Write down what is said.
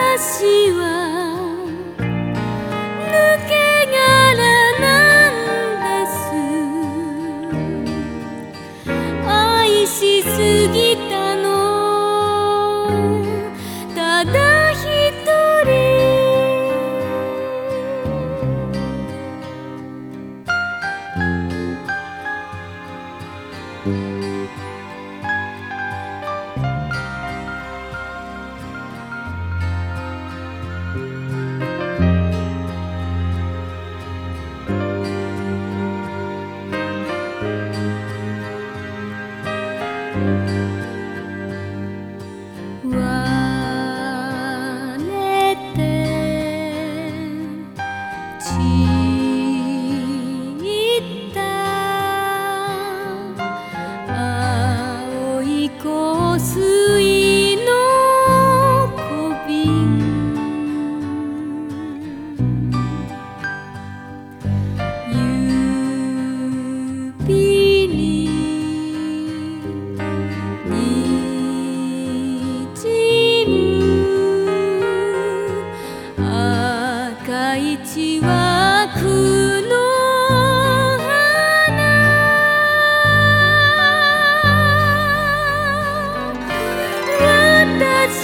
私は香水